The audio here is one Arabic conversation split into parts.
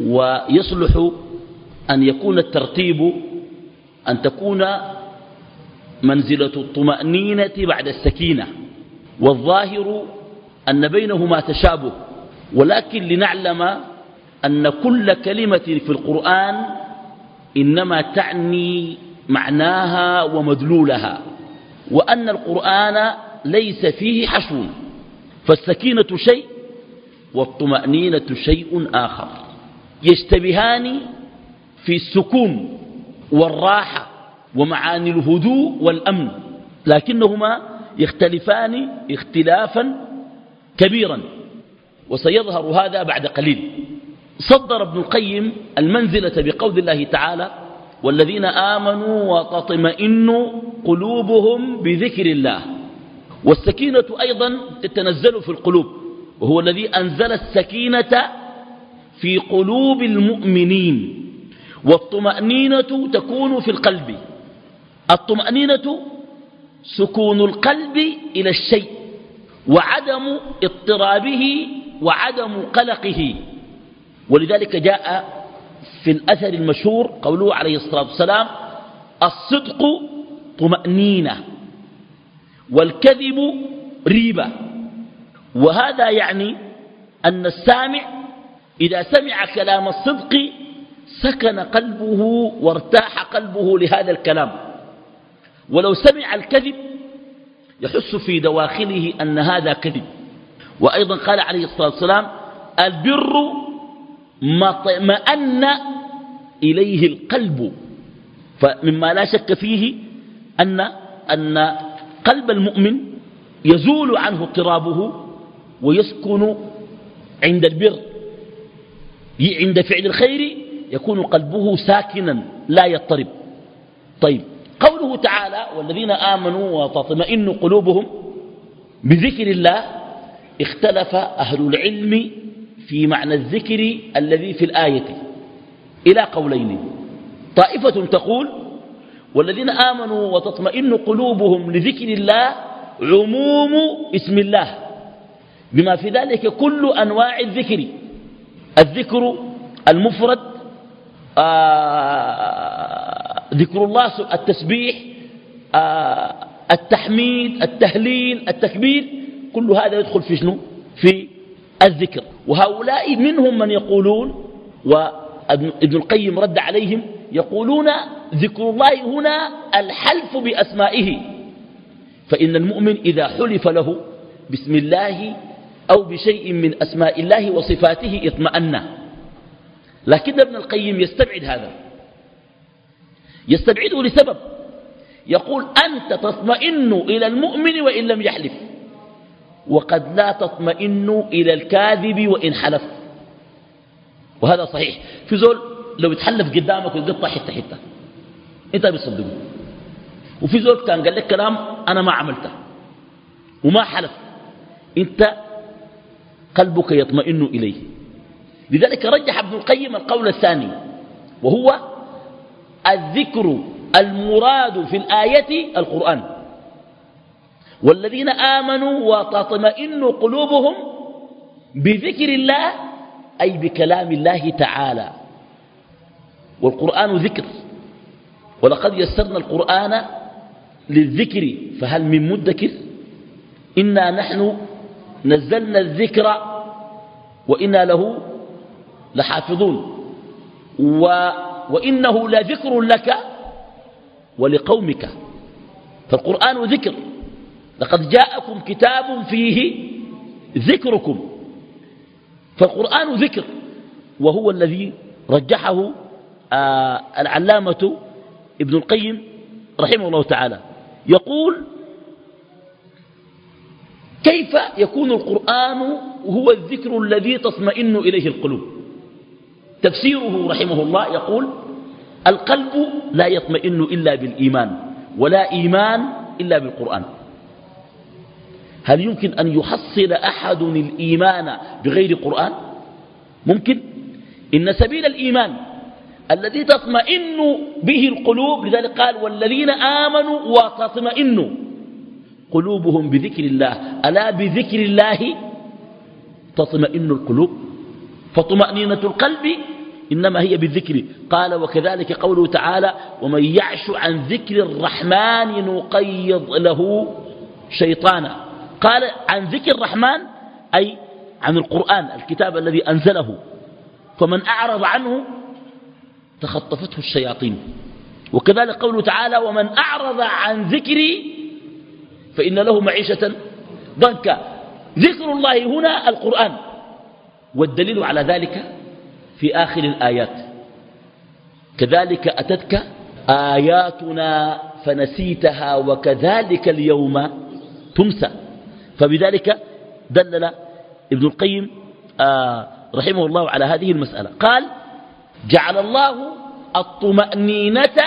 ويصلح أن يكون الترتيب أن تكون منزلة الطمأنينة بعد السكينة والظاهر أن بينهما تشابه ولكن لنعلم أن كل كلمة في القرآن إنما تعني معناها ومدلولها وأن القرآن ليس فيه حشو فالسكينة شيء والطمأنينة شيء آخر. يشتبهان في السكون والراحة ومعاني الهدوء والأمن لكنهما يختلفان اختلافا كبيرا وسيظهر هذا بعد قليل. صدر ابن القيم المنزلة بقول الله تعالى والذين آمنوا وتطمئن قلوبهم بذكر الله. والسكينة أيضا تتنزل في القلوب وهو الذي أنزل السكينة في قلوب المؤمنين. والطمأنينة تكون في القلب. الطمأنينة سكون القلب إلى الشيء وعدم اضطرابه وعدم قلقه. ولذلك جاء في الأثر المشهور قوله عليه الصلاة والسلام الصدق طمأنينة والكذب ريبة. وهذا يعني أن السامع إذا سمع كلام الصدق سكن قلبه وارتاح قلبه لهذا الكلام. ولو سمع الكذب يحس في دواخله أن هذا كذب. وأيضا قال عليه الصلاة والسلام البر ما اطمأن إليه القلب. فمما لا شك فيه أن, أن قلب المؤمن يزول عنه اضطرابه ويسكن عند البر. عند فعل الخير يكون قلبه ساكنا لا يضطرب. طيب قوله تعالى والذين آمنوا وتطمئن قلوبهم بذكر الله اختلف أهل العلم في معنى الذكر الذي في الآية. إلى قولين. طائفة تقول والذين آمنوا وتطمئن قلوبهم لذكر الله عموم اسم الله بما في ذلك كل أنواع الذكر. الذكر المفرد آه ذكر الله التسبيح آه التحميد التهليل التكبير كل هذا يدخل في شنو؟ في الذكر. وهؤلاء منهم من يقولون وابن القيم رد عليهم يقولون ذكر الله هنا الحلف بأسمائه. فإن المؤمن إذا حلف له بسم الله أو بشيء من أسماء الله وصفاته اطمأن لكن ابن القيم يستبعد هذا. يستبعده لسبب. يقول أنت تطمئن إلى المؤمن وإن لم يحلف. وقد لا تطمئن إلى الكاذب وإن حلف. وهذا صحيح. في زول لو يتحلف قدامك ويقطع حتة حتة. أنت بتصدقه. وفي زول كان قال لك كلام أنا ما عملته. وما حلف. أنت قلبك يطمئن إليه. لذلك رجح ابن القيم القول الثاني وهو الذكر المراد في الآية القرآن. والذين آمنوا وتطمئن قلوبهم بذكر الله أي بكلام الله تعالى. والقرآن ذكر. ولقد يسرنا القرآن للذكر فهل من مدكر؟ إنا نحن نزلنا الذكر وإنا له لحافظون. و وإنه لذكر لك ولقومك. فالقرآن ذكر. لقد جاءكم كتاب فيه ذكركم. فالقرآن ذكر. وهو الذي رجحه آه العلامة ابن القيم رحمه الله تعالى. يقول كيف يكون القرآن هو الذكر الذي تطمئن إليه القلوب؟ تفسيره رحمه الله يقول القلب لا يطمئن إلا بالإيمان ولا إيمان إلا بالقرآن. هل يمكن أن يحصل أحد الإيمان بغير قرآن؟ ممكن. إن سبيل الإيمان الذي تطمئن به القلوب لذلك قال والذين آمنوا وتطمئن. قلوبهم بذكر الله. ألا بذكر الله تطمئن القلوب؟ فطمأنينة القلب؟ إنما هي بالذكر. قال وكذلك قوله تعالى ومن يعش عن ذكر الرحمن نقيض له شيطانا. قال عن ذكر الرحمن؟ أي عن القرآن الكتاب الذي أنزله. فمن أعرض عنه تخطفته الشياطين. وكذلك قوله تعالى ومن أعرض عن ذكري فإن له معيشة ضنكا. ذكر الله هنا القرآن. والدليل على ذلك في آخر الآيات. كذلك أتتك آياتنا فنسيتها وكذلك اليوم تمسى فبذلك دلل ابن القيم آه رحمه الله على هذه المسألة. قال جعل الله الطمأنينة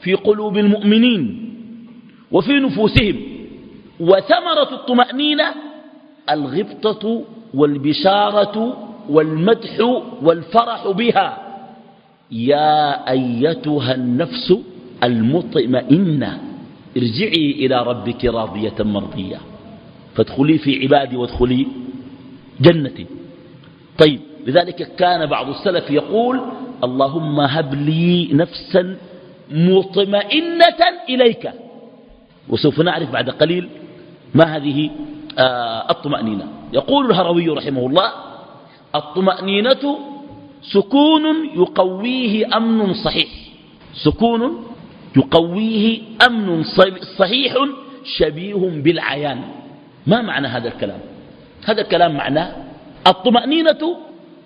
في قلوب المؤمنين وفي نفوسهم. وثمرة الطمأنينة الغبطة والبشارة والمدح والفرح بها. يا أيتها النفس المطمئنة ارجعي إلى ربك راضية مرضية. فادخلي في عبادي وادخلي جنتي. طيب لذلك كان بعض السلف يقول اللهم هب لي نفسا مطمئنة إليك. وسوف نعرف بعد قليل ما هذه آه الطمأنينة. يقول الهروي رحمه الله الطمأنينة سكون يقويه أمن صحيح. سكون يقويه أمن صحيح شبيه بالعيان. ما معنى هذا الكلام؟ هذا الكلام معناه الطمأنينة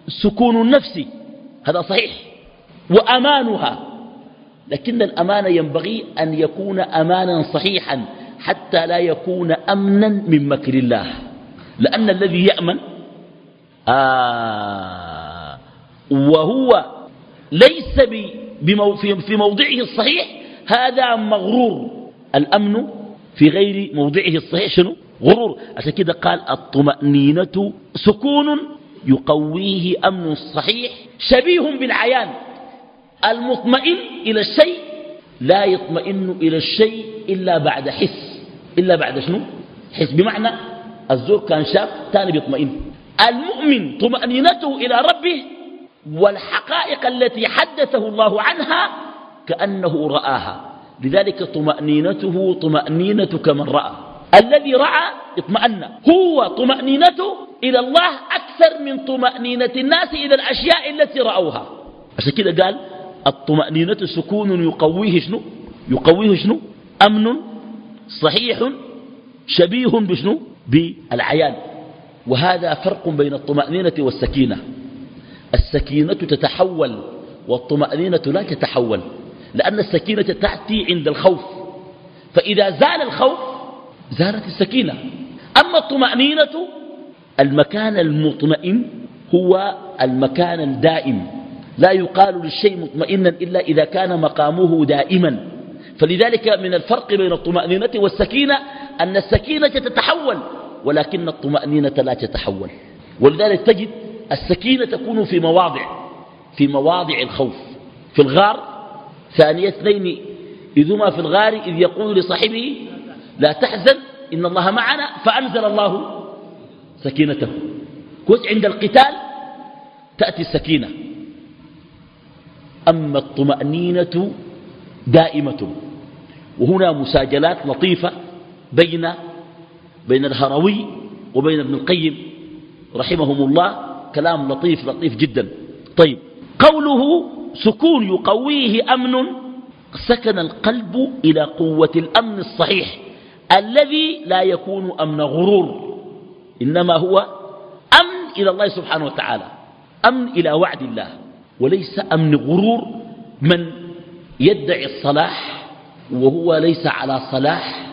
سكون النفس. هذا صحيح. وأمانها. لكن الأمان ينبغي أن يكون أمانا صحيحا. حتى لا يكون أمنا من مكر الله. لأن الذي يأمن آه وهو ليس في موضعه الصحيح هذا مغرور. الأمن في غير موضعه الصحيح شنو؟ غرور. عشان كده قال الطمأنينة سكون يقويه أمن صحيح شبيه بالعيان. المطمئن إلى الشيء لا يطمئن إلى الشيء إلا بعد حس. إلا بعد شنو؟ حس. بمعنى الزور كان شاف ثاني بيطمئن. المؤمن طمأنينته إلى ربه والحقائق التي حدثه الله عنها كأنه رآها. لذلك طمأنينته طمأنينة كمن رأى. الذي رأى اطمأن. هو طمأنينته إلى الله أكثر من طمأنينة الناس إلى الأشياء التي رأوها. عشان كده قال الطمأنينة سكون يقويه شنو؟ يقويه شنو؟ أمن صحيح شبيه بشنو؟ بالعيان. وهذا فرق بين الطمأنينة والسكينة. السكينة تتحول والطمأنينة لا تتحول لأن السكينة تأتي عند الخوف. فإذا زال الخوف زالت السكينة. أما الطمأنينة المكان المطمئن هو المكان الدائم. لا يقال للشيء مطمئنا إلا إذا كان مقامه دائما. فلذلك من الفرق بين الطمأنينة والسكينة أن السكينة تتحول ولكن الطمأنينة لا تتحول. ولذلك تجد السكينة تكون في مواضع في مواضع الخوف. في الغار ثانية اثنين إذ هما في الغار إذ يقول لصاحبه لا تحزن إن الله معنا. فأنزل الله سكينته. كوز عند القتال تأتي السكينة. أما الطمأنينة دائمة. وهنا مساجلات لطيفة بين بين الهروي وبين ابن القيم رحمهم الله. كلام لطيف لطيف جدا. طيب قوله سكون يقويه أمن. سكن القلب إلى قوة الأمن الصحيح الذي لا يكون أمن غرور إنما هو أمن إلى الله سبحانه وتعالى أمن إلى وعد الله. وليس أمن غرور من يدعي الصلاح وهو ليس على صلاح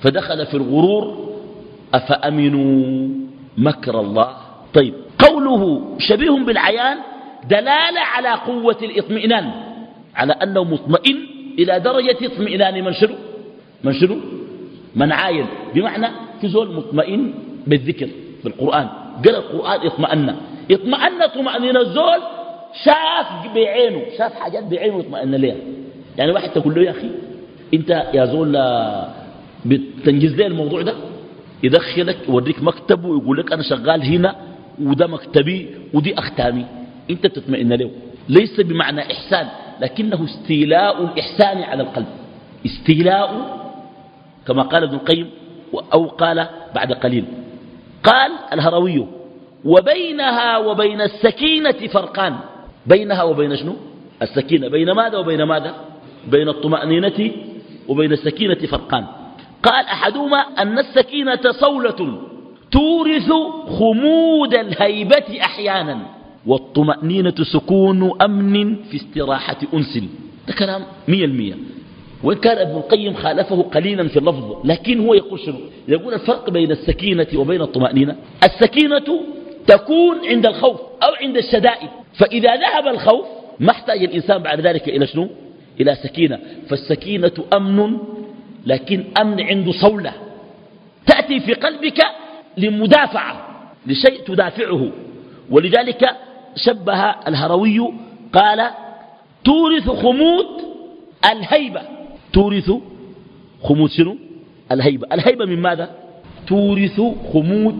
فدخل في الغرور أفأمنوا مكر الله؟ طيب قوله شبيه بالعيان دلالة على قوة الاطمئنان على أنه مطمئن إلى درجة اطمئنان. من شنو؟ من شنو؟ من عاين. بمعنى في زول مطمئن بالذكر بالقرآن قال القرآن اطمأن. اطمأن طمأنين الزول شاف بعينه شاف حاجات بعينه اطمأن ليها. يعني واحد تقول له يا أخي أنت يا زول بتنجز لي الموضوع ده؟ يدخلك يوريك مكتبه ويقول لك أنا شغال هنا وده مكتبي ودي أختامي. أنت تطمئن له. ليس بمعنى إحسان لكنه استيلاء الإحسان على القلب. استيلاء كما قال ابن القيم أو قال بعد قليل. قال الهروي وبينها وبين السكينة فرقان. بينها وبين شنو؟ السكينة. بين ماذا وبين ماذا؟ بين الطمأنينة وبين السكينة فرقان. قال أحدهما أن السكينة صولة تورث خمود الهيبة أحيانا والطمأنينة سكون أمن في استراحة أنس. ده كلام مية المية. وإن كان ابن القيم خالفه قليلا في اللفظ لكن هو يقول شنو؟ يقول الفرق بين السكينة وبين الطمأنينة. السكينة تكون عند الخوف أو عند الشدائد. فإذا ذهب الخوف ما احتاج الإنسان بعد ذلك إلى شنو؟ إلى سكينة. فالسكينة أمن لكن أمن عنده صولة. تأتي في قلبك لمدافعة لشيء تدافعه. ولذلك شبه الهروي قال تورث خمود الهيبة. تورث خمود شنو؟ الهيبة. الهيبة من ماذا؟ تورث خمود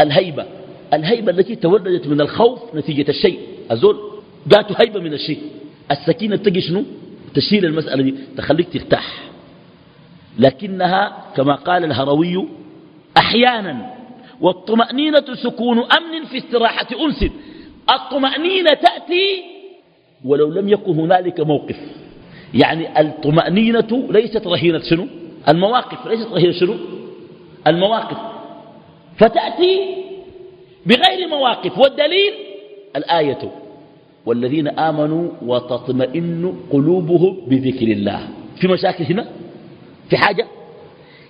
الهيبة. الهيبة التي تولدت من الخوف نتيجة الشيء. الزول جاته هيبة من الشيء. السكينة تجي شنو؟ تشيل المسألة دي تخليك ترتاح. لكنها كما قال الهروي أحيانا والطمأنينة سكون أمن في استراحة أنس. الطمأنينة تأتي ولو لم يكن هنالك موقف. يعني الطمأنينة ليست رهينة شنو؟ المواقف ليست رهينة شنو؟ المواقف. فتأتي بغير مواقف. والدليل؟ الآية. والذين آمنوا وتطمئن قلوبهم بذكر الله. في مشاكل هنا؟ في حاجة؟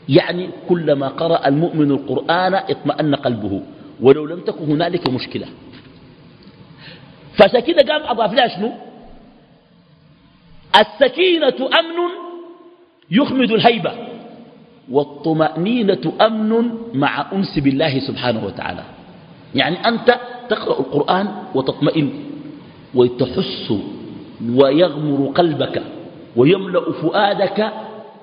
يعني كلما قرأ المؤمن القرآن اطمأن قلبه. ولو لم تكن هنالك مشكلة. فسكينة قام أضاف لها شنو؟ السكينة أمن يخمد الهيبة والطمأنينة أمن مع أنس بالله سبحانه وتعالى. يعني أنت تقرأ القرآن وتطمئن وتحس ويغمر قلبك ويملأ فؤادك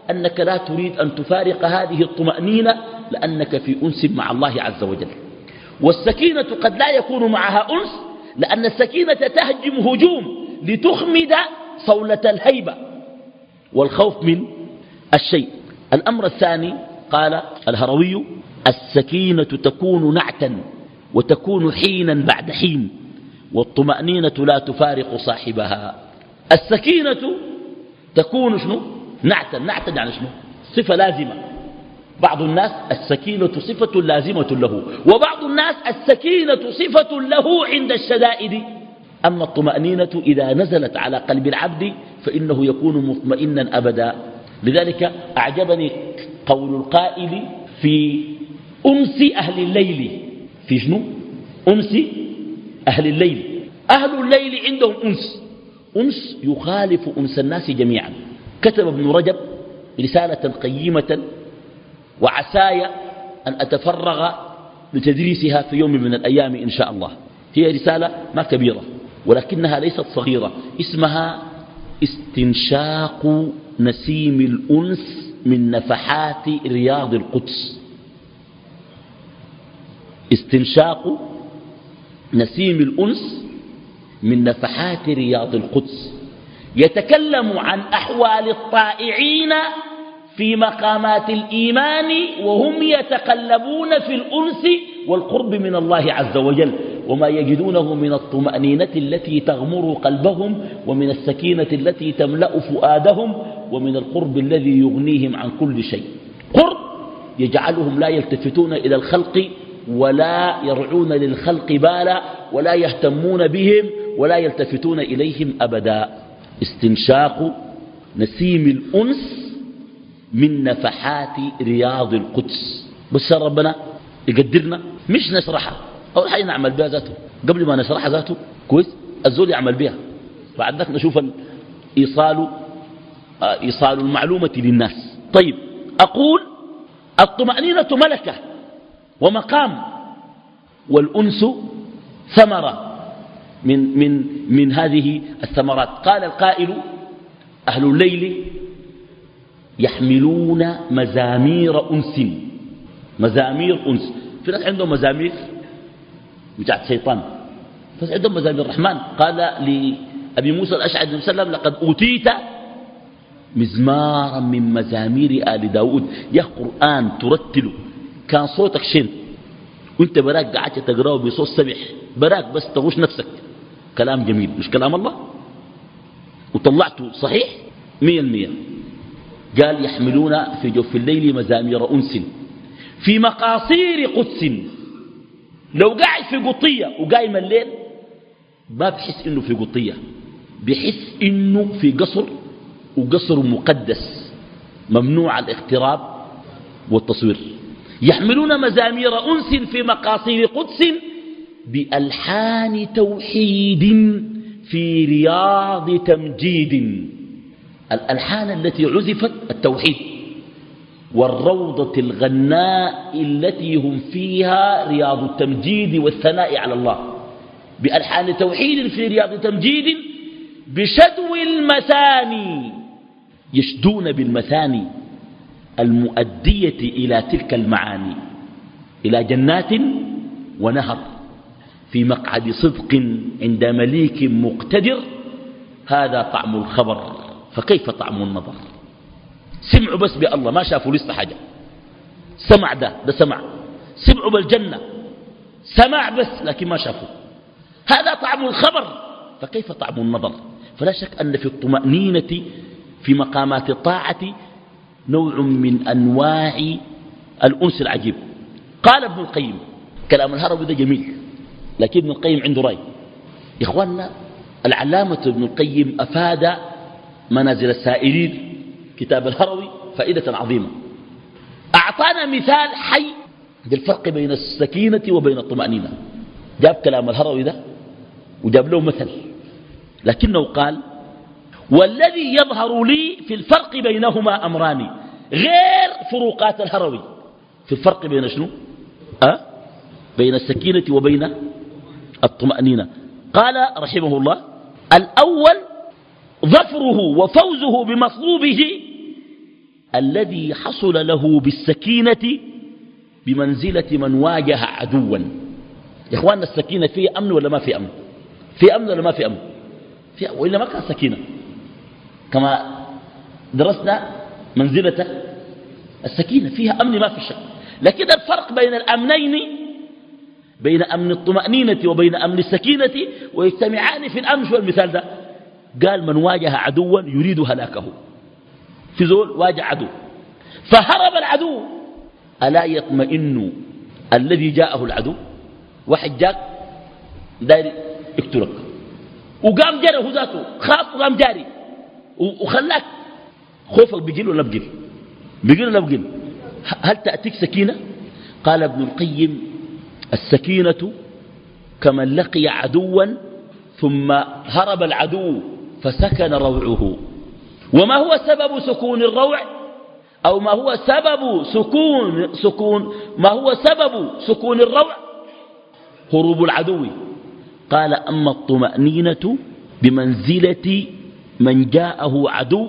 أنك لا تريد أن تفارق هذه الطمأنينة لأنك في أنس مع الله عز وجل. والسكينة قد لا يكون معها أنس لأن السكينة تهجم هجوم لتخمد صولة الهيبة والخوف من الشيء. الأمر الثاني قال الهروي السكينة تكون نعتا وتكون حينا بعد حين والطمأنينة لا تفارق صاحبها. السكينة تكون شنو؟ نعتا نعتا يعني شنو؟ صفة لازمة. بعض الناس السكينة صفة لازمة له وبعض الناس السكينة صفة له عند الشدائد. أما الطمأنينة إذا نزلت على قلب العبد فإنه يكون مطمئنا أبدا. لذلك أعجبني قول القائل في أنس أهل الليل في شنو؟ أنس أهل الليل. أهل الليل عندهم أنس أنس يخالف أنس الناس جميعا. كتب ابن رجب رسالة قيمة وعساي أن أتفرغ لتدريسها في يوم من الأيام إن شاء الله. هي رسالة ما كبيرة ولكنها ليست صغيرة. اسمها استنشاق نسيم الأنس من نفحات رياض القدس. استنشاق نسيم الأنس من نفحات رياض القدس. يتكلم عن أحوال الطائعين في مقامات الإيمان وهم يتقلبون في الأنس والقرب من الله عز وجل. وما يجدونه من الطمأنينة التي تغمر قلبهم ومن السكينة التي تملأ فؤادهم ومن القرب الذي يغنيهم عن كل شيء. قرب يجعلهم لا يلتفتون إلى الخلق ولا يرعون للخلق بالا ولا يهتمون بهم ولا يلتفتون إليهم أبدا. استنشاق نسيم الأنس من نفحات رياض القدس. بس ربنا يقدرنا. مش نشرحها. أول حاجة نعمل بها ذاته. قبل ما نشرحها ذاته كويس؟ الزول يعمل بها. بعد ذلك نشوف إيصال آه، إيصال المعلومة للناس. طيب أقول الطمأنينة ملكة. ومقام والأنس ثمرة من, من, من هذه الثمرات. قال القائل أهل الليل يحملون مزامير أنس. مزامير أنس. في ناس عندهم مزامير بتاعت شيطان. بس عندهم مزامير الرحمن قال لأبي موسى الأشعري عليه وسلم لقد أوتيت مزمارا من مزامير آل داود. يا قرآن ترتله كان صوتك شين وانت براك قعدت تقرأه بصوت سبح براك بس تغش نفسك. كلام جميل. مش كلام الله؟ وطلعته صحيح؟ مية المية. قال يحملون في جوف الليل مزامير أنس. في مقاصير قدس. لو قاعد في قطية وقايم الليل ما بحس إنه في قطية. بحس إنه في قصر وقصر مقدس. ممنوع الاقتراب والتصوير. يحملون مزامير أنس في مقاصير قدس بألحان توحيد في رياض تمجيد. الألحان التي عزفت التوحيد والروضة الغناء التي هم فيها رياض التمجيد والثناء على الله. بألحان توحيد في رياض تمجيد بشدو المثاني. يشدون بالمثاني. المؤدية إلى تلك المعاني إلى جنات ونهر في مقعد صدق عند مليك مقتدر هذا طعم الخبر فكيف طعم النظر؟ سمعوا بس بالله ما شافوا لسه حاجة. سمع ده ده سمع. سمعوا بالجنة. سمع بس لكن ما شافوا هذا طعم الخبر فكيف طعم النظر؟ فلا شك أن في الطمأنينة في مقامات الطاعة نوع من أنواع الأنس العجيب. قال ابن القيم كلام الهروي ده جميل لكن ابن القيم عنده رأي. إخواننا العلامة ابن القيم أفاد منازل السائرين كتاب الهروي فائدة عظيمة. أعطانا مثال حي للفرق بين السكينة وبين الطمأنينة. جاب كلام الهروي ده وجاب له مثل لكنه قال والذي يظهر لي في الفرق بينهما أمران غير فروقات الهروي. في الفرق بين شنو؟ أه؟ بين السكينة وبين الطمأنينة. قال رحمه الله الأول ظفره وفوزه بمطلوبه الذي حصل له بالسكينة بمنزلة من واجه عدوا. يا اخواننا السكينة فيها أمن ولا ما في أمن؟ في أمن ولا ما في أمن؟ في وإلا ما كان سكينة. كما درسنا منزلة السكينة فيها أمن ما في شك. لكن الفرق بين الأمنين بين أمن الطمأنينة وبين أمن السكينة ويجتمعان في الأمن. شو المثال ده؟ قال من واجه عدوا يريد هلاكه. في زول واجه عدو. فهرب العدو. ألا يطمئن الذي جاءه العدو؟ واحد جاك داير يقتلك. وقام جرى هو ذاته خاف وقام جاري. وخلاك. خوفك بقل ولا بقل بقل ولا بقل هل تأتيك سكينة؟ قال ابن القيم السكينة كمن لقي عدوا ثم هرب العدو فسكن روعه. وما هو سبب سكون الروع؟ أو ما هو سبب سكون سكون ما هو سبب سكون الروع؟ هروب العدو. قال أما الطمأنينة بمنزلة من جاءه عدو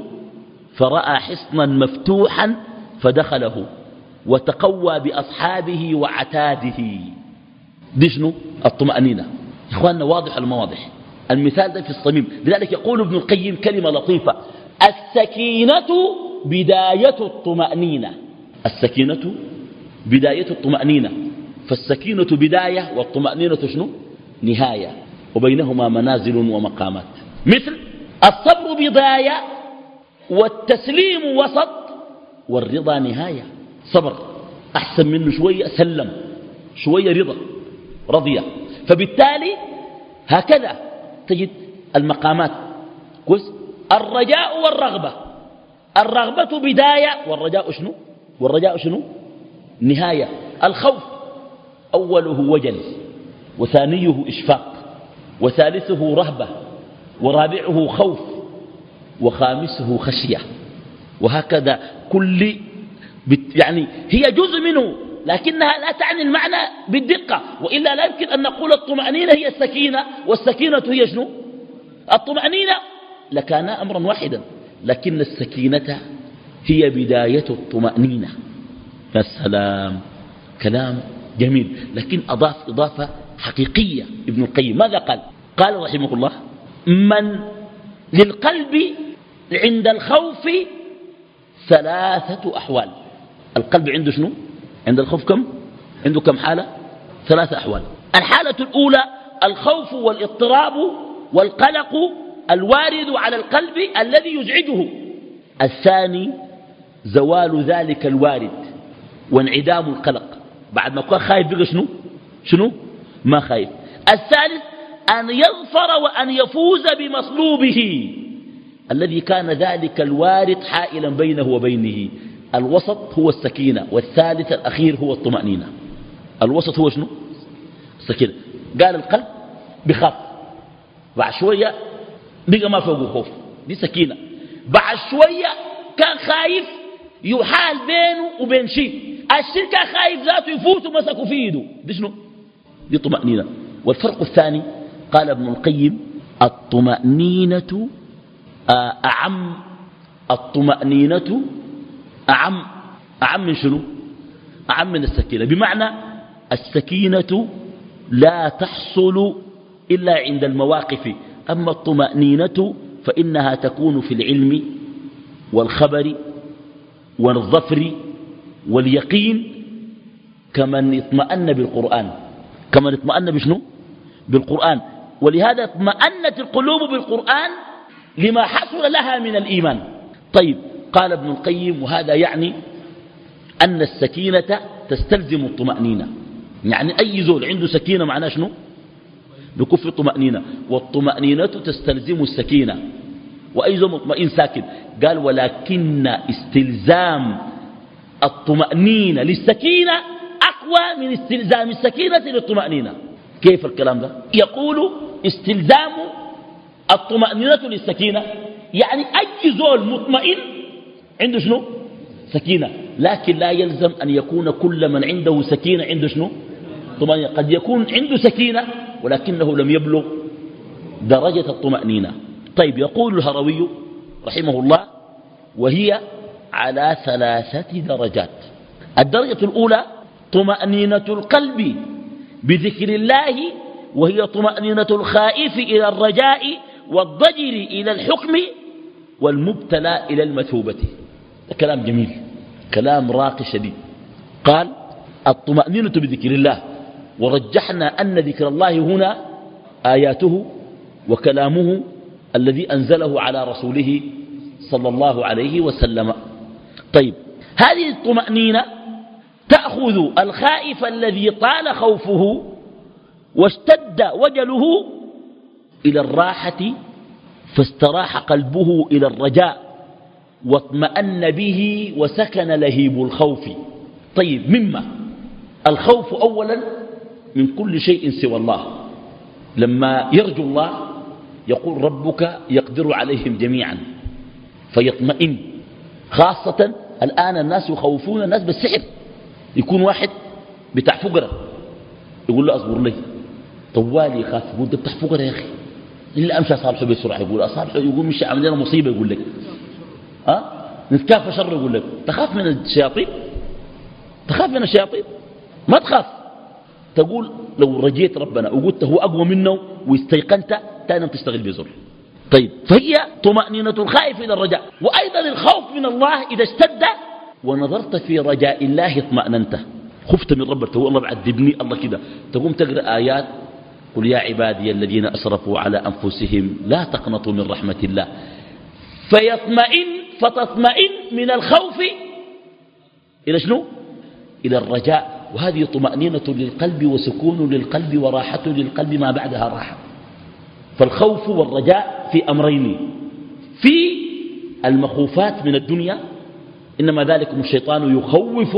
فرأى حصنا مفتوحا فدخله وتقوى بأصحابه وعتاده. دي شنو؟ الطمأنينة. إخواننا واضح ولا المثال ده في الصميم. لذلك يقول ابن القيم كلمة لطيفة. السكينة بداية الطمأنينة. السكينة بداية الطمأنينة. فالسكينة بداية والطمأنينة شنو؟ نهاية. وبينهما منازل ومقامات. مثل الصبر بداية والتسليم وسط والرضا نهاية. صبر. أحسن منه شوية سلم. شوية رضا. رضي فبالتالي هكذا تجد المقامات. كويس؟ الرجاء والرغبة. الرغبة بداية. والرجاء شنو؟ والرجاء شنو؟ نهاية. الخوف. أوله وجل. وثانيه إشفاق. وثالثه رهبة. ورابعه خوف وخامسه خشية. وهكذا كل يعني هي جزء منه لكنها لا تعني المعنى بالدقة. وإلا لا يمكن أن نقول الطمأنينة هي السكينة والسكينة هي شنو؟ الطمأنينة. لكان أمرا واحدا لكن السكينة هي بداية الطمأنينة. يا سلام. كلام جميل لكن أضاف إضافة حقيقية. ابن القيم ماذا قال؟ قال رحمه الله من للقلب عند الخوف ثلاثة أحوال. القلب عنده شنو؟ عند الخوف كم؟ عنده كم حالة؟ ثلاثة أحوال. الحالة الأولى الخوف والاضطراب والقلق الوارد على القلب الذي يزعجه. الثاني زوال ذلك الوارد وانعدام القلق. بعد ما كان خايف بقى شنو؟ شنو؟ ما خايف. الثالث أن يظفر وأن يفوز بمطلوبه. الذي كان ذلك الوارد حائلا بينه وبينه. الوسط هو السكينة والثالث الأخير هو الطمأنينة. الوسط هو شنو؟ السكينة. قال القلب بخاف. بعد شوية بقى ما فوقه خوف دي سكينة. بعد شوية كان خايف يحال بينه وبين شيء. الشيء كان خايف ذاته يفوت ومسكه في يده. دي شنو؟ دي طمأنينة. والفرق الثاني قال ابن القيم الطمأنينة آه، أعم الطمأنينة أعم. أعم من شنو؟ أعم من السكينة. بمعنى السكينة لا تحصل إلا عند المواقف. أما الطمأنينة فإنها تكون في العلم والخبر والظفر واليقين كمن اطمأن بالقرآن. كمن اطمأن بشنو؟ بالقرآن. ولهذا اطمأنت القلوب بالقرآن لما حصل لها من الإيمان. طيب قال ابن القيم وهذا يعني أن السكينة تستلزم الطمأنينة. يعني أي زول عنده سكينة معناه شنو؟ بكفر الطمأنينة والطمأنينة تستلزم السكينة. وأي زول مطمئن ساكن. قال ولكن استلزام الطمأنينة للسكينة أقوى من استلزام السكينة للطمأنينة. كيف الكلام ده؟ يقول استلزام الطمأنينة للسكينة. يعني أي زول مطمئن عنده شنو؟ سكينة. لكن لا يلزم أن يكون كل من عنده سكينة عنده شنو؟ طمأنينة. قد يكون عنده سكينة ولكنه لم يبلغ درجة الطمأنينة. طيب يقول الهروي رحمه الله وهي على ثلاثة درجات. الدرجة الأولى طمأنينة القلب. بذكر الله وهي طمأنينة الخائف إلى الرجاء والضجر إلى الحكم والمبتلى إلى المثوبة. كلام جميل كلام راقي شديد. قال الطمأنينة بذكر الله. ورجحنا أن ذكر الله هنا آياته وكلامه الذي أنزله على رسوله صلى الله عليه وسلم. طيب هذه الطمأنينة تأخذ الخائف الذي طال خوفه واشتد وجله إلى الراحة فاستراح قلبه إلى الرجاء واطمأن به وسكن لهيب الخوف. طيب مما؟ الخوف أولا من كل شيء سوى الله. لما يرجو الله يقول ربك يقدر عليهم جميعا فيطمئن. خاصة الآن الناس يخوفون الناس بالسحر. يكون واحد بتاع فقرة يقول له أصبر لي. طوالي يخاف. يقول ده بتاع فقرة يا أخي. إلا أمشى صالحه بسرعة يقول أصالحه يقول مش عمل لنا مصيبة يقول لك. أه؟ نتكافى شر يقول لك. تخاف من الشياطين؟ تخاف من الشياطين؟ ما تخاف. تقول لو رجيت ربنا وقلت هو أقوى منه واستيقنت تاني تشتغل بزر. طيب فهي طمأنينة الخائف إلى الرجاء. وأيضا الخوف من الله إذا اشتد ونظرت في رجاء الله اطمأننت خفت من ربك تقول الله بعذبني الله كده تقوم تقرأ آيات قل يا عبادي الذين أسرفوا على أنفسهم لا تقنطوا من رحمة الله. فيطمئن فتطمئن من الخوف إلى شنو؟ إلى الرجاء. وهذه طمأنينة للقلب وسكون للقلب وراحة للقلب ما بعدها راحة. فالخوف والرجاء في أمرين في المخوفات من الدنيا إنما ذلكم الشيطان يخوف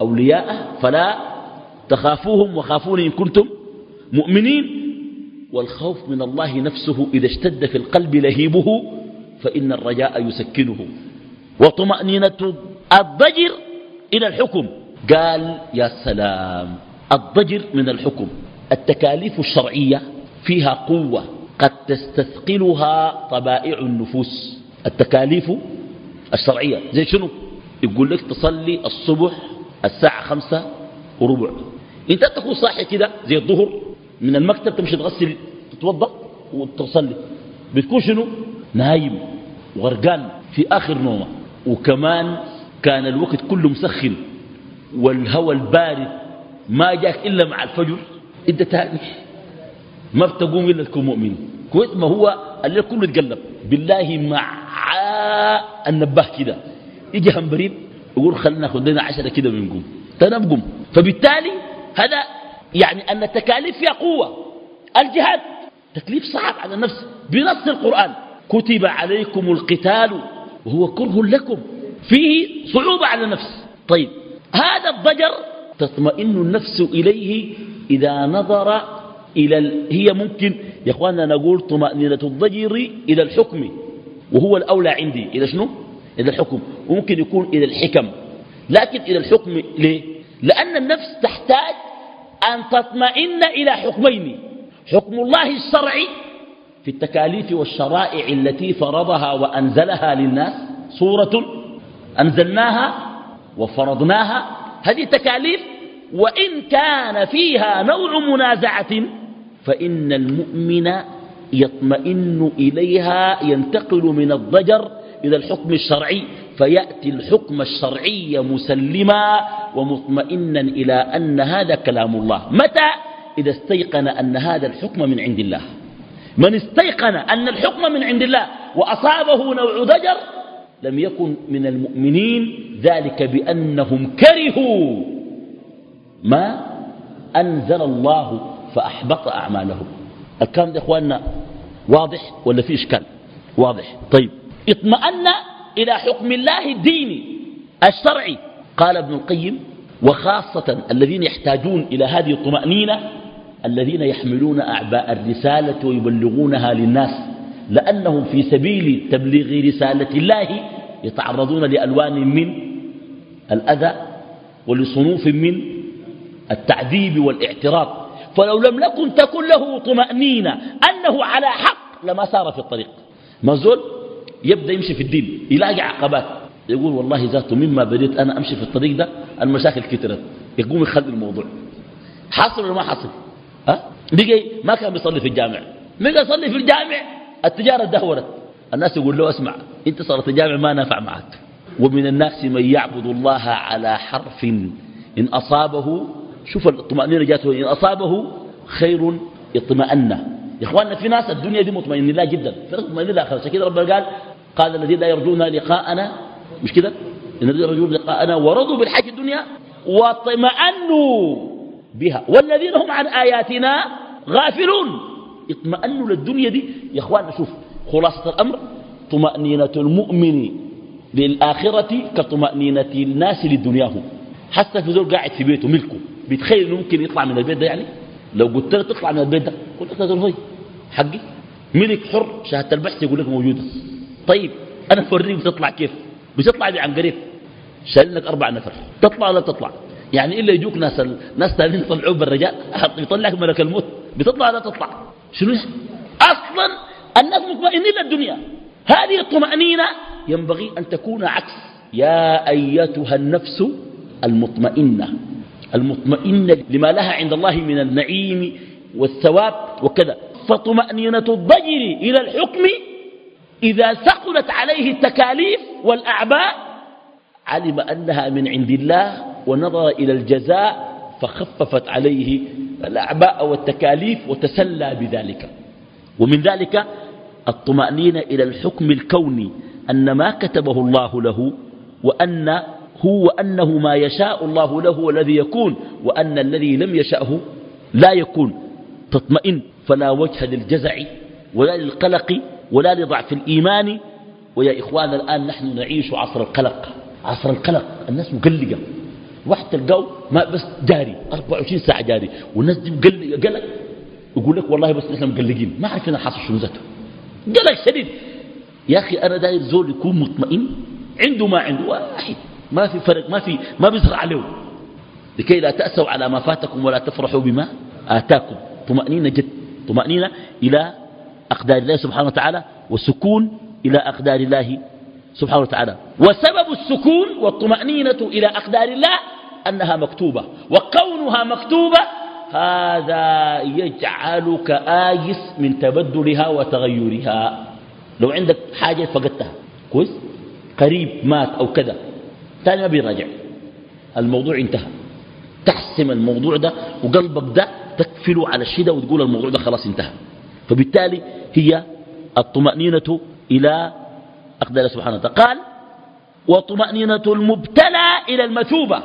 أولياءه فلا تخافوهم وخافون إن كنتم مؤمنين. والخوف من الله نفسه إذا اشتد في القلب لهيبه فإن الرجاء يسكنه. وطمأنينة الضجر إلى الحكم. قال يا سلام الضجر من الحكم. التكاليف الشرعية فيها قوة قد تستثقلها طبائع النفوس. التكاليف الشرعية. زي شنو؟ يقول لك تصلي الصبح الساعة خمسة وربع. انت تكون صاحي كده زي الظهر من المكتب تمشي تغسل تتوضأ وتصلي. بتكون شنو؟ نايم وغرقان في آخر نومة. وكمان كان الوقت كله مسخن والهواء البارد ما جاك إلا مع الفجر. انت تاني ما بتقوم إلا تكون مؤمن. كويس ما هو الليل كله يتقلب. بالله مع النباه كده. يجي همبرين يقول خلينا ناخذ لنا عشرة كده ونقوم تنام قم فبالتالي هذا يعني أن التكاليف فيها قوة. الجهاد تكليف صعب على النفس. بنص القرآن. كتب عليكم القتال وهو كره لكم. فيه صعوبة على النفس. طيب. هذا الضجر تطمئن النفس إليه إذا نظر إلى ال... هي ممكن. يا أخواننا نقول طمأنينة الضجر إلى الحكم. وهو الأولى عندي. إلى شنو؟ إلى الحكم. وممكن يكون إلى الحكم. لكن إلى الحكم ليه؟ لأن النفس تحتاج أن تطمئن إلى حكمين. حكم الله الشرعي في التكاليف والشرائع التي فرضها وأنزلها للناس. صورة أنزلناها وفرضناها. هذه تكاليف. وإن كان فيها نوع منازعة فإن المؤمن يطمئن إليها ينتقل من الضجر إلى الحكم الشرعي فيأتي الحكم الشرعي مسلما ومطمئنا إلى أن هذا كلام الله. متى؟ إذا استيقن أن هذا الحكم من عند الله. من استيقن أن الحكم من عند الله وأصابه نوع ضجر لم يكن من المؤمنين ذلك بأنهم كرهوا ما أنزل الله فأحبط أعمالهم. الكلام ده إخواننا واضح ولا في إشكال؟ واضح. طيب. اطمأن إلى حكم الله الديني الشرعي. قال ابن القيم وخاصة الذين يحتاجون إلى هذه الطمأنينة الذين يحملون أعباء الرسالة ويبلغونها للناس لأنهم في سبيل تبليغ رسالة الله يتعرضون لألوان من الأذى ولصنوف من التعذيب والاعتراض. فلو لم نكن تكن له طمأنينة أنه على حق لما سار في الطريق. ما زول يبدأ يمشي في الدين يلاقي عقبات. يقول والله ذاته مما بديت أنا أمشي في الطريق ده المشاكل كترت. يقوم يخلي الموضوع. حصل ولا ما حصل ها؟ بقي ما كان بيصلي في الجامع. بقى يصلي في الجامع؟ التجارة دهورت. الناس يقول له اسمع أنت صلاة الجامع ما نافع معك. ومن الناس من يعبد الله على حرف إن أصابه شوف الطمأنينة جاته إن أصابه خير اطمأن يا إخواننا في ناس الدنيا دي مطمئن الله جدا. في ناس مطمئن الله عشان كده ربنا قال قال الذين لا يرجون لقاءنا مش كده؟ إن الذين يرجون لقاءنا ورضوا بالحياة الدنيا واطمأنوا بها. والذين هم عن آياتنا غافلون. اطمأنوا للدنيا دي. يا إخواننا شوف خلاصة الأمر طمأنينة المؤمن للآخرة كطمأنينة الناس لدنياهم حتى في زول قاعد في بيته ملكه. بيتخيل إنه ممكن يطلع من البيت ده يعني؟ لو قلت له تطلع من البيت ده قلت لك هذا هوي. حقي. ملك حر شهادة البحث يقول لك موجودة. طيب أنا بوريك بتطلع كيف؟ بتطلع دي عن قريب. شايل لك أربع نفر. تطلع ولا تطلع؟ يعني إلا يجوك ناس ال... ناس ثانيين يطلعوه بالرجاء يطلعك ملك الموت. بتطلع ولا تطلع؟ شنو؟ أصلا الناس مطمئنين للدنيا. هذه الطمأنينة ينبغي أن تكون عكس. يا أيتها النفس المطمئنة. المطمئنة لما لها عند الله من النعيم والثواب وكذا. فطمأنينة الضجر إلى الحكم إذا ثقلت عليه التكاليف والأعباء علم أنها من عند الله ونظر إلى الجزاء فخففت عليه الأعباء والتكاليف وتسلى بذلك. ومن ذلك الطمأنينة إلى الحكم الكوني أن ما كتبه الله له وأن هو أنه ما يشاء الله له الذي يكون وأن الذي لم يشأه لا يكون. تطمئن فلا وجه للجزع ولا للقلق ولا لضعف الإيمان. ويا إخوان الآن نحن نعيش عصر القلق. عصر القلق الناس مقلقة. واحد تلقاه ما بس جاري 24 ساعة جاري والناس دي مقلقة. قلق. يقول لك والله بس نحن مقلقين ما عارفين الحاصل شنو ذاته. قلق شديد. يا أخي أنا داير زول يكون مطمئن؟ عنده ما عنده. واحد. ما في فرق ما في ما بيزرع له. لكي لا تأسوا على ما فاتكم ولا تفرحوا بما آتاكم. طمأنينة جد. طمأنينة إلى أقدار الله سبحانه وتعالى والسكون إلى أقدار الله سبحانه وتعالى. وسبب السكون والطمأنينة إلى أقدار الله أنها مكتوبة. وكونها مكتوبة هذا يجعلك آيس من تبدلها وتغيرها. لو عندك حاجة فقدتها. كويس؟ قريب مات أو كذا. ثاني ما بيراجع. الموضوع انتهى. تحسم الموضوع ده وقلبك ده تكفله على الشدة وتقول الموضوع ده خلاص انتهى. فبالتالي هي الطمأنينة إلى أقدار سبحانه وتعالى. قال وطمأنينة المبتلى إلى المثوبة.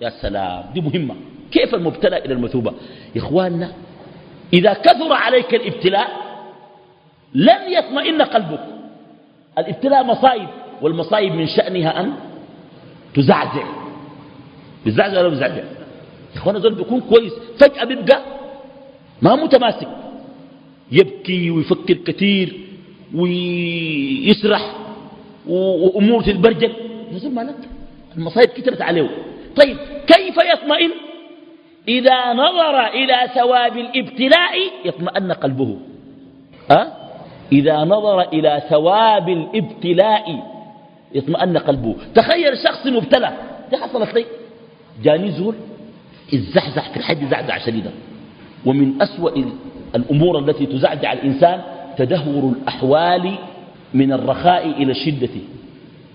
يا سلام دي مهمة. كيف المبتلى إلى المثوبة؟ يا إخواننا إذا كثر عليك الابتلاء لن يطمئن قلبك. الابتلاء مصائب والمصائب من شأنها أن تزعزع. بتزعزع ولا بتزعزع؟ يا إخوانا دول بيكون كويس. فجأة بيبقى ما متماسك. يبكي ويفكر كثير ويسرح وأمور تتبرجل. نزل مالك المصائب كترت عليه. طيب كيف يطمئن؟ إذا نظر إلى ثواب الابتلاء يطمئن قلبه. أه؟ إذا نظر إلى ثواب الابتلاء يطمئن قلبه. تخيل شخص مبتلى. دي حصلت لي جاني زول الزحزح في الحج زعزع شديدا. ومن أسوأ الأمور التي تزعزع الإنسان تدهور الأحوال من الرخاء إلى الشدة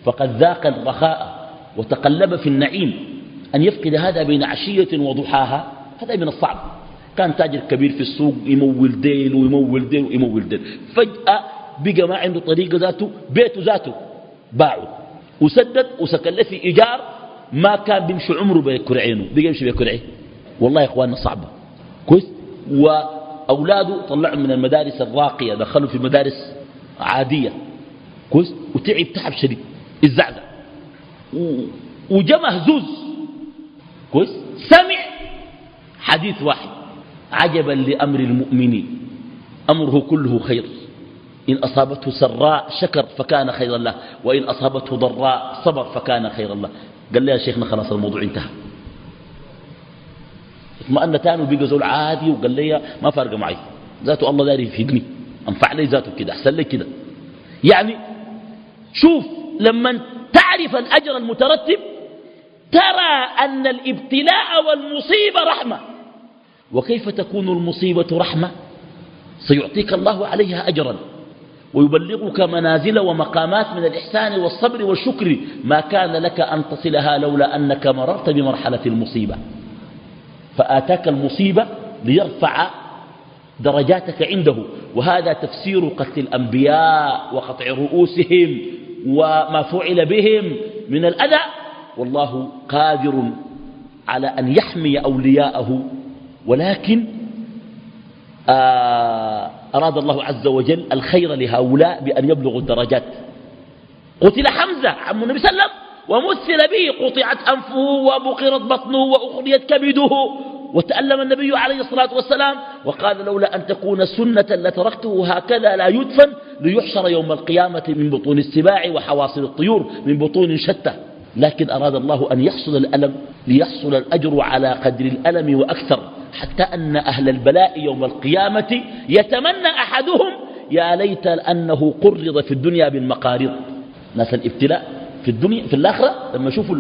فقد ذاق الرخاء وتقلب في النعيم. أن يفقد هذا بين عشية وضحاها هذا من الصعب. كان تاجر كبير في السوق يمول دين ويمول دين ويمول دين فجأة بقى ما عنده طريقة ذاته بيته ذاته. باعه وسدد وسكن له في إيجار ما كان بيمشي عمره بيكر عينه. بقى يمشي بيكر عينه والله يا إخواننا صعبة. كويس؟ وأولاده طلعوا من المدارس الراقية دخلوا في مدارس عادية. كويس؟ وتعب تعب شديد. الزعزع. وجا مهزوز كويس؟ سمع حديث واحد. عجبا لأمر المؤمن أمره كله خير. إن أصابته سراء شكر فكان خيرا له وإن أصابته ضراء صبر فكان خيرا له. قال لي يا شيخنا خلاص الموضوع انتهى. اطمأن تاني وبقى زول عادي وقال لي ما فارق معي. ذاته الله داري يفيدني. أنفع لي ذاته كده أحسن لي كده. يعني شوف لما تعرف الأجر المترتب ترى أن الابتلاء والمصيبة رحمة. وكيف تكون المصيبة رحمة؟ سيعطيك الله عليها أجرا. ويبلغك منازل ومقامات من الإحسان والصبر والشكر ما كان لك أن تصلها لولا أنك مررت بمرحلة المصيبة. فآتاك المصيبة ليرفع درجاتك عنده وهذا تفسير قتل الأنبياء وقطع رؤوسهم وما فعل بهم من الأذى. والله قادر على أن يحمي أولياءه ولكن آه، أراد الله عز وجل الخير لهؤلاء بأن يبلغوا الدرجات. قتل حمزة عم النبي صلى الله عليه وسلم ومثل به قطعت أنفه وبقرت بطنه وأخريت كبده وتألم النبي عليه الصلاة والسلام وقال لولا أن تكون سنة لتركته هكذا لا يدفن ليحشر يوم القيامة من بطون السباع وحواصل الطيور من بطون شتى. لكن أراد الله أن يحصل الألم ليحصل الأجر على قدر الألم وأكثر. حتى أن أهل البلاء يوم القيامة يتمنى أحدهم يا ليت أنه قرض في الدنيا بالمقارض ناس الابتلاء في الدنيا في الآخرة لما يشوفوا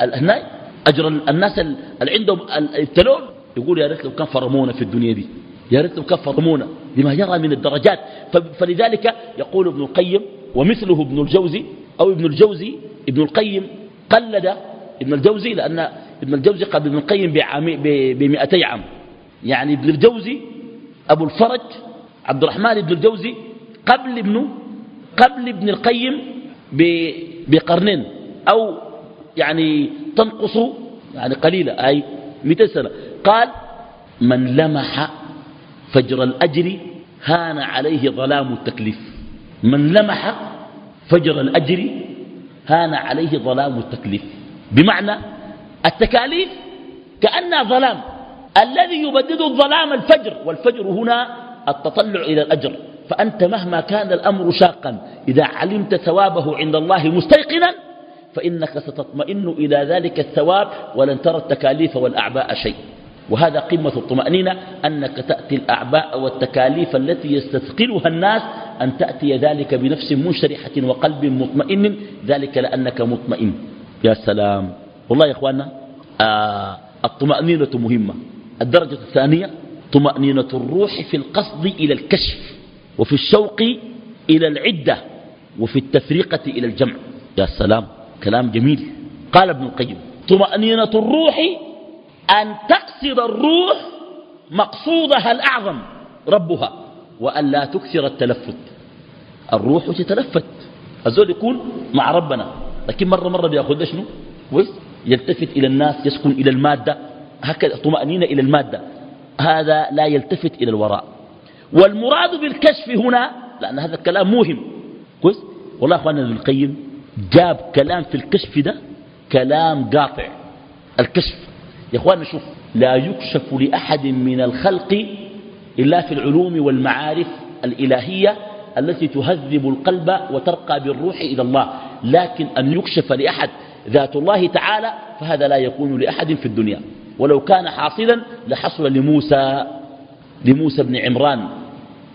هناك أجر الناس اللي عندهم الابتلون يقول يا ريت لو كان فرمونا في الدنيا دي. يا ريت لو كان فرمونا لما يرى من الدرجات. فلذلك يقول ابن القيم ومثله ابن الجوزي أو ابن الجوزي ابن القيم قلد ابن الجوزي لأن ابن الجوزي قبل ابن القيم بمئتي عام. يعني ابن الجوزي أبو الفرج عبد الرحمن ابن الجوزي قبل ابن قبل ابن القيم بقرنين أو يعني تنقص يعني قليلة أي 200 سنة. قال من لمح فجر الأجر هان عليه ظلام التكليف. من لمح فجر الأجر هان عليه ظلام التكليف. بمعنى التكاليف كأنها ظلام. الذي يبدد الظلام الفجر والفجر هنا التطلع إلى الأجر. فأنت مهما كان الأمر شاقا إذا علمت ثوابه عند الله مستيقنا فإنك ستطمئن إلى ذلك الثواب ولن ترى التكاليف والأعباء شيء. وهذا قمة الطمأنينة أنك تأتي الأعباء والتكاليف التي يستثقلها الناس أن تأتي ذلك بنفس منشرحة وقلب مطمئن ذلك لأنك مطمئن. يا سلام. والله يا إخواننا آه الطمأنينة مهمة. الدرجة الثانية طمأنينة الروح في القصد إلى الكشف وفي الشوق إلى العدة وفي التفريقة إلى الجمع. يا سلام كلام جميل. قال ابن القيم طمأنينة الروح أن تقصد الروح مقصودها الأعظم ربها وأن لا تكثر التلفت. الروح تتلفت. الزول يكون مع ربنا. لكن مرة مرة بيأخذ شنو؟ كويس يلتفت إلى الناس يسكن إلى المادة هكذا طمأنينة إلى المادة. هذا لا يلتفت إلى الوراء. والمراد بالكشف هنا لأن هذا الكلام موهم. كويس والله أخوانا ابن القيم جاب كلام في الكشف ده كلام قاطع. الكشف يا أخوانا شوف لا يكشف لأحد من الخلق إلا في العلوم والمعارف الإلهية التي تهذب القلب وترقى بالروح إلى الله لكن أن يكشف لأحد ذات الله تعالى فهذا لا يكون لأحد في الدنيا. ولو كان حاصلا لحصل لموسى لموسى بن عمران.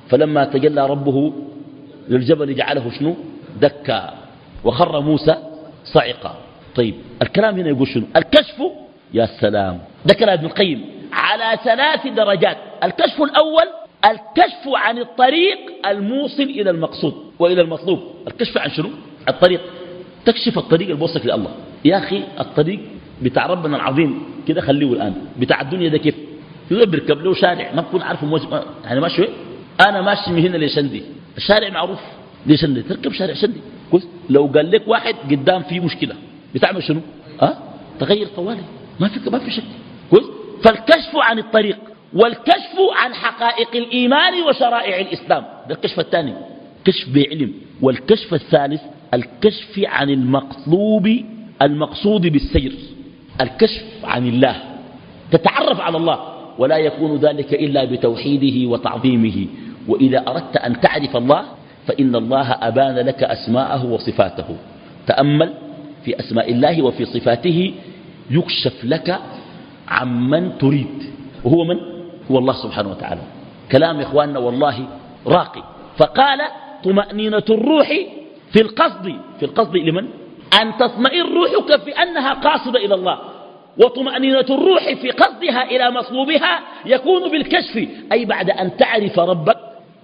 فلما تجلى ربه للجبل جعله شنو؟ دكا. وخر موسى صعقا. طيب الكلام هنا يقول شنو؟ الكشف يا سلام. كلام ابن القيم على ثلاث درجات. الكشف الأول الكشف عن الطريق الموصل إلى المقصود وإلى المطلوب. الكشف عن شنو؟ الطريق. تكشف الطريق الموصل إلى الله يا أخي الطريق بتاع ربنا العظيم. كده خليه الآن. بتاع الدنيا ده كيف؟ يقول بيركب له شارع. ما بكون عارف موجه يعني ماشي أنا ماشي من هنا لشندي. الشارع معروف لشندي. تركب شارع شندي. كويس لو قال لك واحد قدام فيه مشكلة بتعمل شنو؟ أه؟ تغير طوالي. ما في ما في شك. كويس فالكشف عن الطريق. والكشف عن حقائق الإيمان وشرائع الإسلام. ده الكشف الثاني كشف بعلم. والكشف الثالث الكشف عن المطلوب المقصود بالسير. الكشف عن الله. تتعرف على الله. ولا يكون ذلك إلا بتوحيده وتعظيمه. وإذا أردت أن تعرف الله فإن الله أبان لك أسماءه وصفاته. تأمل في أسماء الله وفي صفاته يكشف لك عمن تريد. وهو من؟ هو الله سبحانه وتعالى. كلام إخواننا والله راقي. فقال طمأنينة الروح في القصد. في القصد لمن؟ أن تطمئن روحك في أنها قاصدة إلى الله. وطمأنينة الروح في قصدها إلى مطلوبها يكون بالكشف. أي بعد أن تعرف ربك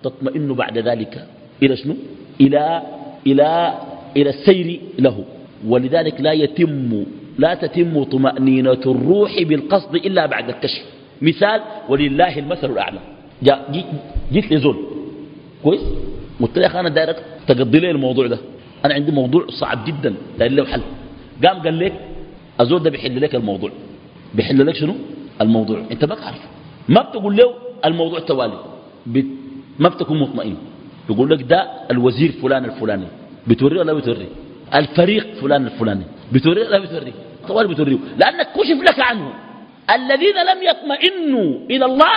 تطمئن بعد ذلك. إلى شنو؟ إلى, إلى, إلى السير له. ولذلك لا يتم لا تتم طمأنينة الروح بالقصد إلا بعد الكشف. مثال ولله المثل الأعلى. جيت, لزول كويس؟ قلت له أنا دايرك تقضي لي الموضوع ده. أنا عندي موضوع صعب جدا. داير له حل قام قال لك الزول ده بيحل لك الموضوع. بيحل لك شنو؟ الموضوع. أنت ما تعرف ما بتقول له الموضوع توالي بت... ما بتكون مطمئن. يقول لك ده الوزير فلان الفلاني. بتوريه ولا بتوريه؟ الفريق فلان الفلاني. بتوريه ولا بتوريه؟ طوال بتوريه. لأنك كشف لك عنه. الذين لم يطمئنوا إلى الله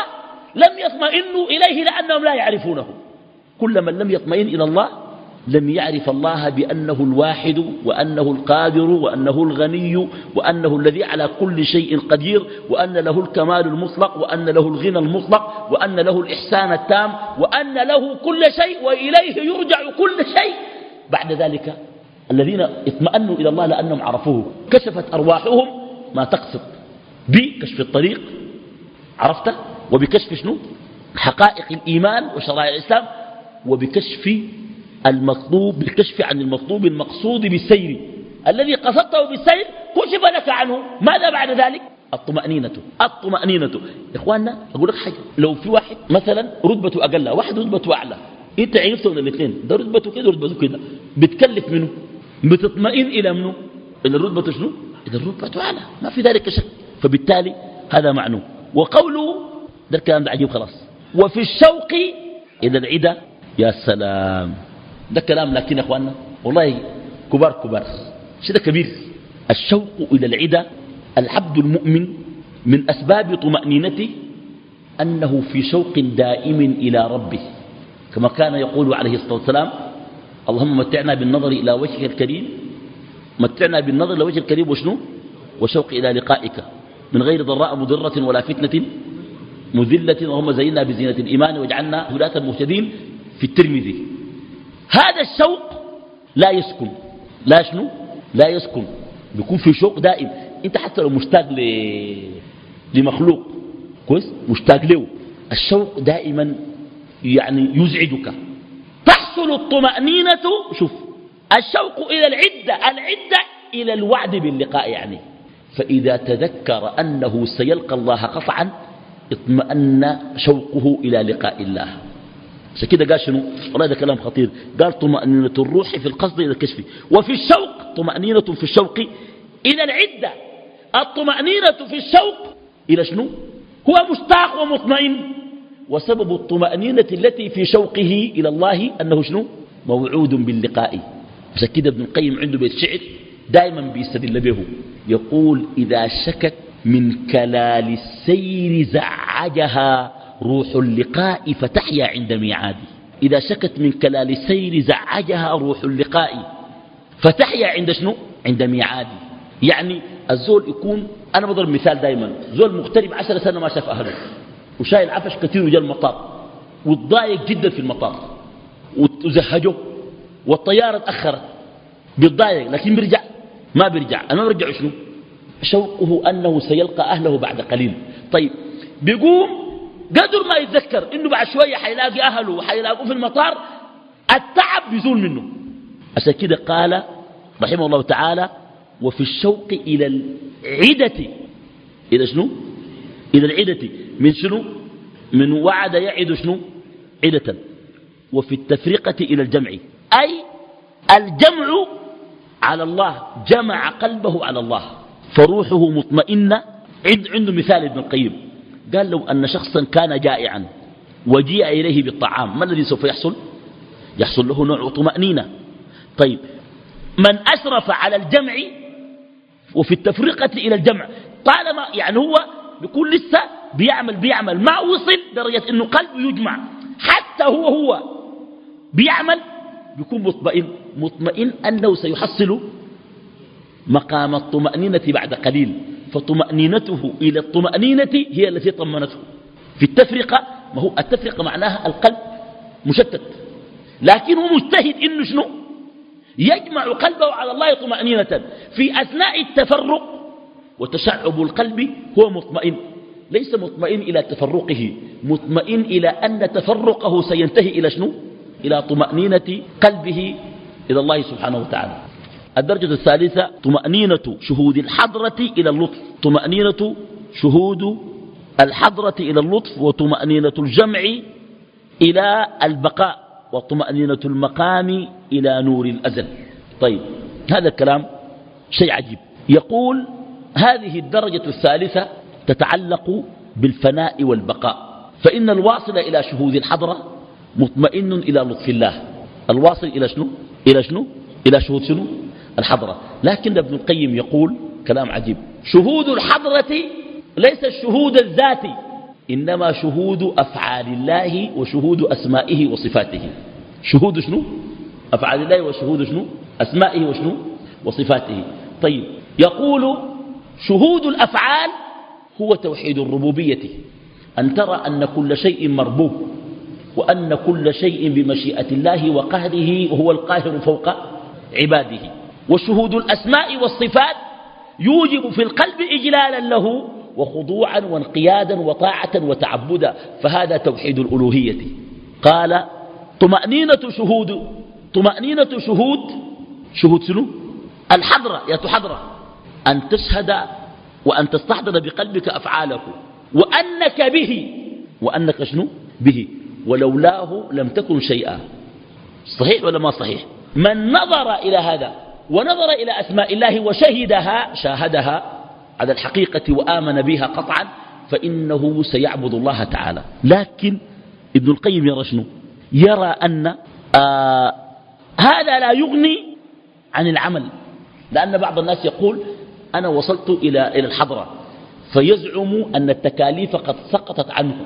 لم يطمئنوا إليه لأنهم لا يعرفونه. كل من لم يطمئن إلى الله لم يعرف الله بأنه الواحد وأنه القادر وأنه الغني وأنه الذي على كل شيء قدير وأن له الكمال المطلق وأن له الغنى المطلق وأن له الإحسان التام وأن له كل شيء وإليه يرجع كل شيء. بعد ذلك الذين اطمأنوا إلى الله لأنهم عرفوه كشفت أرواحهم ما تقصد. بكشف الطريق عرفت وبكشف شنو؟ حقائق الإيمان وشرائع الإسلام وبكشف المطلوب بالكشف عن المطلوب المقصود بالسير. الذي قصدته بالسير كشف لك عنه. ماذا بعد ذلك؟ الطمأنينة الطمأنينة. إخواننا أقول لك حاجة. لو في واحد مثلا رتبته أقل واحد رتبته أعلى أنت عرفته من الاثنين. ده رتبته كده ورتبته كده. بتكلف منه بتطمئن إلى منه. إلى الرتبة شنو؟ إذا الرتبة أعلى. ما في ذلك شك. فبالتالي هذا معنوه وقوله ده الكلام ده عجيب خلاص. وفي الشوق إلى العدة يا سلام. ده كلام لكن يا إخواننا والله كبار كبار. شيء كبير. الشوق إلى العدة العبد المؤمن من أسباب طمأنينته أنه في شوق دائم إلى ربه. كما كان يقول عليه الصلاة والسلام اللهم متعنا بالنظر إلى وجهك الكريم. متعنا بالنظر إلى وجهك الكريم وشنو؟ وشوق إلى لقائك. من غير ضراء مضرة ولا فتنة مذلة اللهم زينا بزينة الإيمان واجعلنا هداة المهتدين في الترمذي. هذا الشوق لا يسكن. لا شنو؟ لا يسكن. بيكون في شوق دائم. انت حتى لو مشتاق ل... لمخلوق كويس؟ مشتاق له. الشوق دائما يعني يزعجك. تحصل الطمأنينة شوف الشوق إلى العدة العدة إلى الوعد باللقاء يعني. فإذا تذكر أنه سيلقى الله قطعا اطمأن شوقه إلى لقاء الله. عشان كده قال شنو؟ والله ده كلام خطير. قال طمأنينة الروح في القصد إلى الكشف. وفي الشوق طمأنينة في الشوق إلى العدة. الطمأنينة في الشوق إلى شنو؟ هو مشتاق ومطمئن. وسبب الطمأنينة التي في شوقه إلى الله أنه شنو؟ موعود باللقاء. عشان كده ابن القيم عنده بيت شعر دائما بيستدل به. يقول إذا شكت من كلال السير زعجها روح اللقاء فتحيا عند ميعادي. إذا شكت من كلال السير زعجها روح اللقاء فتحيا عند شنو؟ عند ميعادي. يعني الزول يكون أنا بضرب مثال دائما زول مغترب عشر سنة ما شاف أهله وشايل عفش كثير وجاء المطار وتضايق جدا في المطار وزهجه والطيارة تأخرت بيتضايق لكن بيرجع ما بيرجع. ما برجع شنو؟ شوقه أنه سيلقى أهله بعد قليل. طيب بيقوم قدر ما يتذكر إنه بعد شوية حيلاقي أهله وحيلاقوه في المطار التعب بيزول منه. عشان كده قال رحمه الله تعالى وفي الشوق إلى العدة إلى شنو؟ إلى العدة. من شنو؟ من وعد يعد شنو؟ عدة. وفي التفرقة إلى الجمع. أي الجمع على الله جمع قلبه على الله. فروحه مطمئنة. عند عنده مثال ابن القيم. قال لو أن شخصا كان جائعا وجيء إليه بالطعام ما الذي سوف يحصل؟ يحصل له نوع طمأنينة. طيب من أسرف على الجمع وفي التفرقة إلى الجمع طالما يعني هو بيكون لسه بيعمل بيعمل ما وصل درجة أنه قلبه يجمع. حتى هو هو بيعمل بيكون مطمئن مطمئن أنه سيحصل مقام الطمأنينة بعد قليل فطمأنينته إلى الطمأنينة هي التي طمنته. في التفرقة ما هو التفرقة معناها القلب مشتت. لكن هو مجتهد إنه شنو؟ يجمع قلبه على الله طمأنينة. في أثناء التفرق وتشعب القلب هو مطمئن. ليس مطمئن إلى تفرقه مطمئن إلى أن تفرقه سينتهي إلى شنو؟ إلى طمأنينة قلبه إلى الله سبحانه وتعالى. الدرجة الثالثة طمأنينة شهود الحضرة إلى اللطف. طمأنينة شهود الحضرة إلى اللطف وطمأنينة الجمع إلى البقاء وطمأنينة المقام إلى نور الأزل. طيب هذا الكلام شيء عجيب. يقول هذه الدرجة الثالثة تتعلق بالفناء والبقاء. فإن الواصل إلى شهود الحضرة مطمئن إلى لطف الله. الواصل إلى شنو؟ إلى شنو؟ إلى شهود شنو؟ الحضرة. لكن ابن القيم يقول كلام عجيب. شهود الحضرة ليس الشهود الذاتي إنما شهود أفعال الله وشهود أسمائه وصفاته. شهود شنو؟ أفعال الله وشهود شنو؟ أسمائه وشنو؟ وصفاته. طيب يقول شهود الأفعال هو توحيد الربوبية. أن ترى أن كل شيء مربوب. وأن كل شيء بمشيئة الله وقهره وهو القاهر فوق عباده. وشهود الأسماء والصفات يوجب في القلب إجلالا له وخضوعا وانقيادا وطاعة وتعبدا. فهذا توحيد الألوهية. قال طمأنينة شهود طمأنينة شهود شهود شنو؟ الحضرة يا تحضرة. أن تشهد وأن تستحضر بقلبك أفعاله وأنك به وأنك شنو؟ به. ولولاه لم تكن شيئا. صحيح ولا ما صحيح؟ من نظر إلى هذا ونظر إلى أسماء الله وشهدها شاهدها على الحقيقة وآمن بها قطعا فإنه سيعبد الله تعالى. لكن ابن القيم يرى شنو؟ يرى أن آه هذا لا يغني عن العمل. لأن بعض الناس يقول أنا وصلت إلى إلى الحضرة فيزعم أن التكاليف قد سقطت عنه.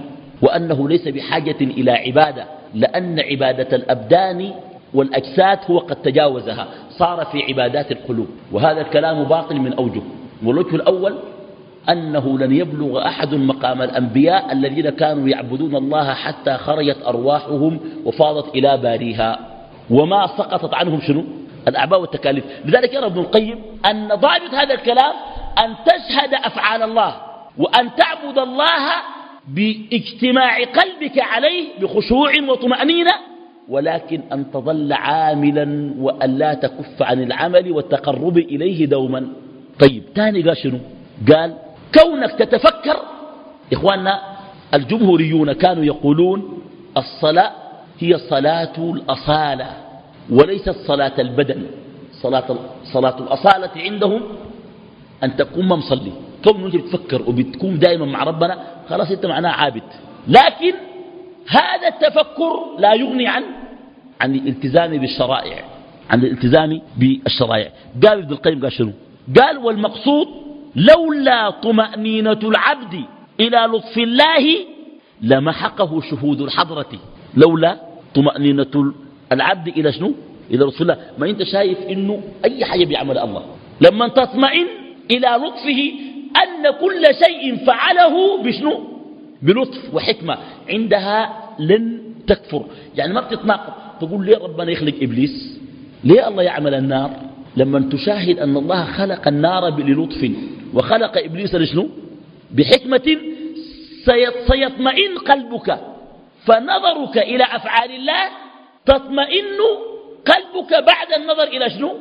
وأنه ليس بحاجة إلى عبادة لأن عبادة الأبدان والأجساد هو قد تجاوزها صار في عبادات القلوب وهذا الكلام باطل من أوجه. والوجه الأول أنه لن يبلغ أحد مقام الأنبياء الذين كانوا يعبدون الله حتى خرجت أرواحهم وفاضت إلى باريها. وما سقطت عنهم شنو؟ الأعباء والتكاليف. لذلك يرى ابن القيم أن ضابط هذا الكلام أن تشهد أفعال الله وأن تعبد الله باجتماع قلبك عليه بخشوع وطمأنينة ولكن أن تظل عاملا وأن لا تكف عن العمل والتقرب إليه دوما. طيب تاني قال شنو؟ قال كونك تتفكر إخواننا الجمهوريون كانوا يقولون الصلاة هي صلاة الأصالة وليست صلاة البدن. صلاة, صلاة الأصالة عندهم أن تكون مصلي. كون أنت بتفكر وبتكون دائما مع ربنا خلاص أنت معناه عابد. لكن هذا التفكر لا يغني عن عن الالتزام بالشرائع عن الالتزام بالشرائع. قال ابن القيم قال شنو؟ قال والمقصود لولا طمأنينة العبد إلى لطف الله لمحقه شهود الحضرة. لولا طمأنينة العبد إلى شنو؟ إلى لطف الله. ما أنت شايف إنه أي حاجة بيعمل الله. لما تطمئن إلى لطفه أن كل شيء فعله بشنو؟ بلطف وحكمة. عندها لن تكفر. يعني ما بتتناقض. تقول ليه ربنا يخلق إبليس؟ ليه الله يعمل النار؟ لما تشاهد أن الله خلق النار بلطف. وخلق إبليس لشنو؟ بحكمة. سيطمئن قلبك. فنظرك إلى أفعال الله تطمئن قلبك بعد النظر إلى شنو؟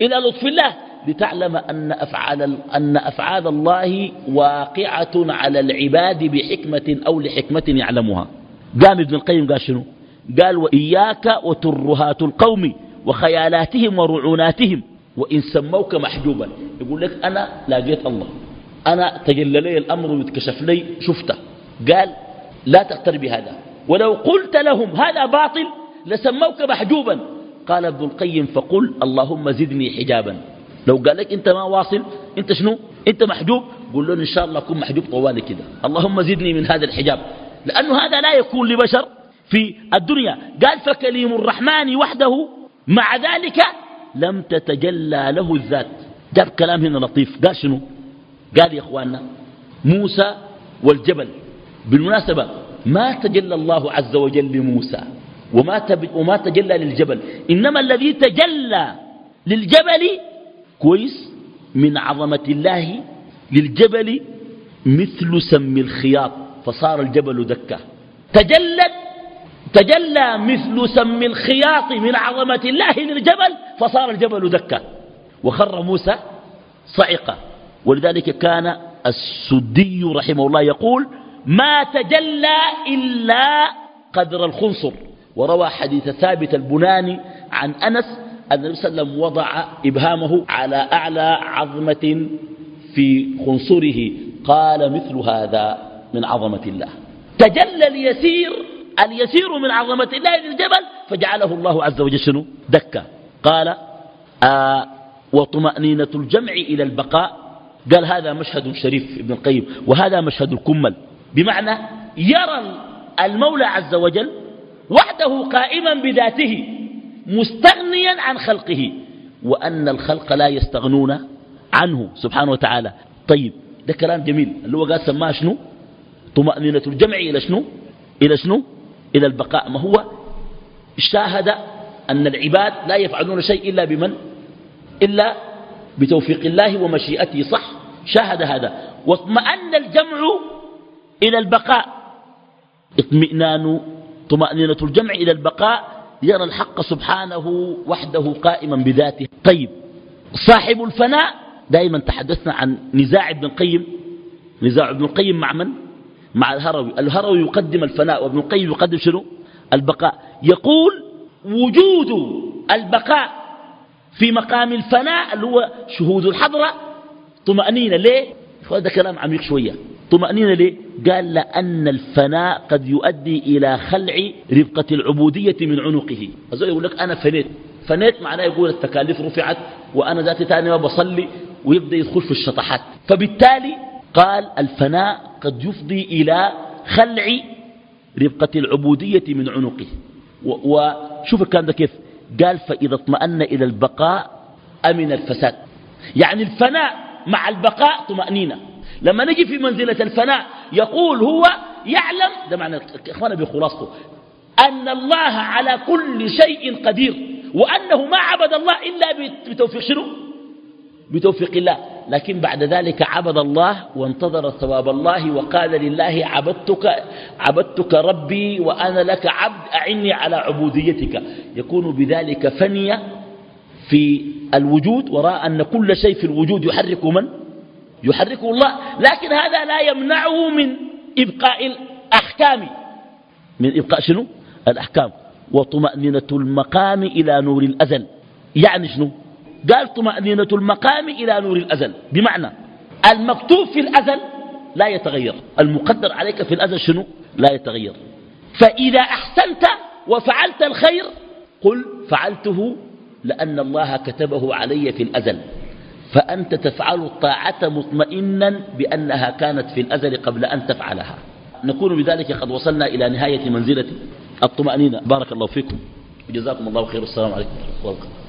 إلى لطف الله. لتعلم أن أفعال, أن أفعال الله واقعة على العباد بحكمة أو لحكمة يعلمها. قام ابن القيم قال شنو؟ قال وإياك وترهات القوم وخيالاتهم ورعوناتهم وإن سموك محجوبا. يقول لك أنا لاقيت الله. أنا تجلى لي الأمر واتكشف لي شفته. قال لا تقترب هذا ولو قلت لهم هذا باطل لسموك محجوبا. قال ابن القيم فقل اللهم زدني حجابا. لو قال لك انت ما واصل انت شنو؟ انت محجوب؟ قل له إن شاء الله كن محجوب طوالي كده. اللهم زدني من هذا الحجاب. لأنه هذا لا يكون لبشر في الدنيا. قال فكليم الرحمن وحده مع ذلك لم تتجلى له الذات. جاب كلام هنا لطيف. قال شنو؟ قال يا إخواننا موسى والجبل. بالمناسبة ما تجلى الله عز وجل لموسى وما, وما تجلى للجبل. إنما الذي تجلى للجبل كويس من عظمة الله للجبل مثل سم الخياط فصار الجبل دكة. تجلت تجلى مثل سم الخياط من عظمة الله للجبل فصار الجبل دكة. وخر موسى صعقة. ولذلك كان السدي رحمه الله يقول ما تجلى إلا قدر الخنصر. وروى حديث ثابت البناني عن أنس أن النبي صلى الله عليه وسلم وضع إبهامه على أعلى عظمة في خنصره. قال مثل هذا من عظمة الله. تجلى اليسير اليسير من عظمة الله للجبل فجعله الله عز وجل شنو؟ دكة قال آه وطمأنينة الجمع إلى البقاء. قال هذا مشهد شريف ابن القيم وهذا مشهد الكمل. بمعنى يرى المولى عز وجل وحده قائما بذاته. مستغنيا عن خلقه. وأن الخلق لا يستغنون عنه سبحانه وتعالى. طيب ده كلام جميل. اللي هو قال سماه شنو؟ طمأنينة الجمع إلى شنو؟ إلى شنو؟ إلى البقاء. ما هو؟ شاهد أن العباد لا يفعلون شيء إلا بمن؟ إلا بتوفيق الله ومشيئته. صح؟ شاهد هذا. واطمأن الجمع إلى البقاء. اطمئنان طمأنينة الجمع إلى البقاء. يرى الحق سبحانه وحده قائما بذاته. طيب صاحب الفناء دائما تحدثنا عن نزاع ابن القيم. نزاع ابن القيم مع من؟ مع الهروي. الهروي يقدم الفناء وابن القيم يقدم شنو؟ البقاء. يقول وجود البقاء في مقام الفناء اللي هو شهود الحضرة طمأنينة. ليه؟ هذا كلام عميق شوية. طمأنينة ليه؟ قال لأن الفناء قد يؤدي إلى خلع رفقة العبودية من عنقه. أزول يقول لك أنا فنيت. فنيت معناه يقول التكاليف رفعت وأنا ذاتي تاني ما بصلي ويبدأ يدخل في الشطحات. فبالتالي قال الفناء قد يفضي إلى خلع ربقة العبودية من عنقه. وشوف الكلام ده كيف؟ قال فإذا اطمأن إلى البقاء أمن الفساد. يعني الفناء مع البقاء طمأنينة. لما نجي في منزلة الفناء يقول هو يعلم ده معنى إخوانا بخلاصته أن الله على كل شيء قدير وأنه ما عبد الله إلا بتوفيق شنو؟ بتوفيق الله. لكن بعد ذلك عبد الله وانتظر ثواب الله وقال لله عبدتك, عبدتك ربي وأنا لك عبد أعني على عبوديتك. يكون بذلك فني في الوجود وراء أن كل شيء في الوجود يحرك من؟ يحركه الله. لكن هذا لا يمنعه من إبقاء الأحكام. من إبقاء شنو؟ الأحكام. وطمأنينة المقام إلى نور الأزل. يعني شنو؟ قال طمأنينة المقام إلى نور الأزل. بمعنى المكتوب في الأزل لا يتغير. المقدر عليك في الأزل شنو؟ لا يتغير. فإذا أحسنت وفعلت الخير قل فعلته لأن الله كتبه علي في الأزل. فأنت تفعل الطاعة مطمئنا بأنها كانت في الأزل قبل أن تفعلها. نكون بذلك قد وصلنا إلى نهاية منزلة الطمأنينة. بارك الله فيكم. وجزاكم الله خير. السلام عليكم. ورحمة الله وبركاته